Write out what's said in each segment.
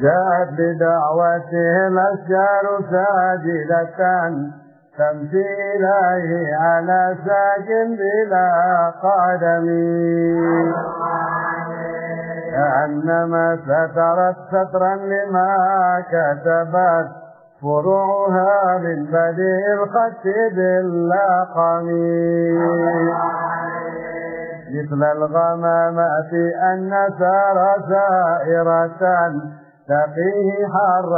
جاءت بدعوته الأشجار ساجدة تمشي إليه على ساكن بلا قدم. كأنما سترت سترا لما كتبت فروعها من بديع الخط باللقم. مثل الغمامات أن سار سائرة. تقيه حر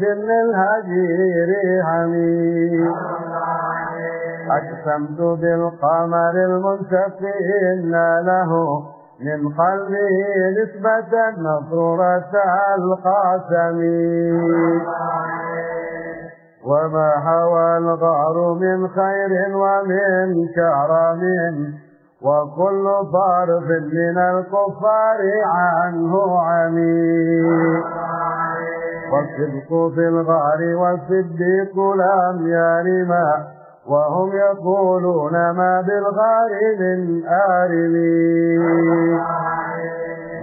سن الهجير حميد أقسمت بالقمر المنشق إن له من قلبه نسبة نصورة القاسم وما حوى الغار من خير ومن كرم. وكل طرف من الكفار عنه عميق. والصدق في الغار والصديق لم يرما وهم يقولون ما بالغار من آرمين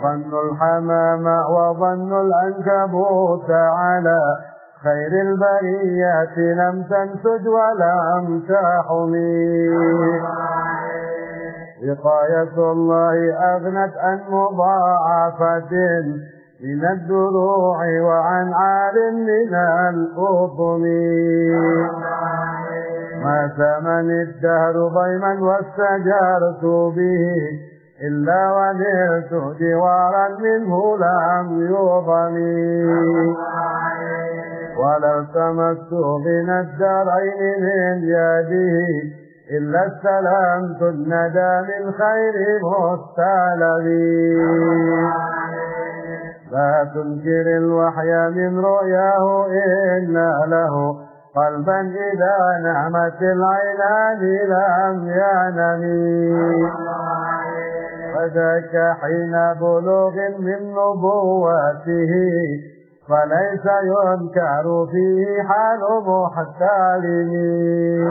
ظن الحمام وظن العنكبوت على خير البريات لم تنسج ولم تحمي. وقاية الله أغنت عن مضاعفة من الدروع وعن عال من الأطم ما ثمن الدهر ضيما واستجرت به إلا ونلت جوارا منه لم يضني ولا التمست من الدرين من يده إلا استلمت الندى من خير مستلمين لا تنكر الوحي من رؤياه إن له قلبا إذا نعمت العينان لم ينمي فذاك حين بلوغ من نبوته فليس ينكر فيه حال محترمين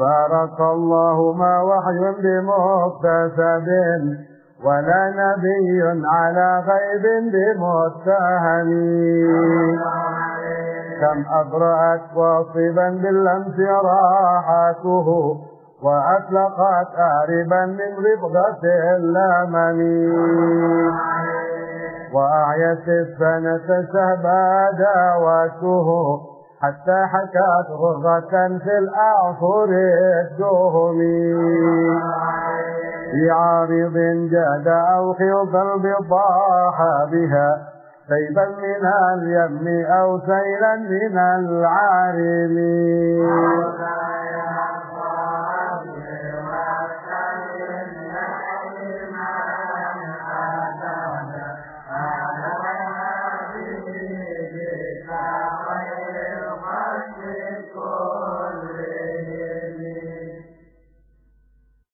تبارك الله ما وحي بمكتسب ولا نبي على غيب بمتهم. كم أبرأت واصبا باللمس راحته وأطلقت آربا من ربغة اللمم. وأعيت السنة شهبا دعوته حتى حكت غرة في الأعصر الدهم في عارض جاد أو خيط البطاح بها سيبا من اليم أو سيلا من العارم. Lord.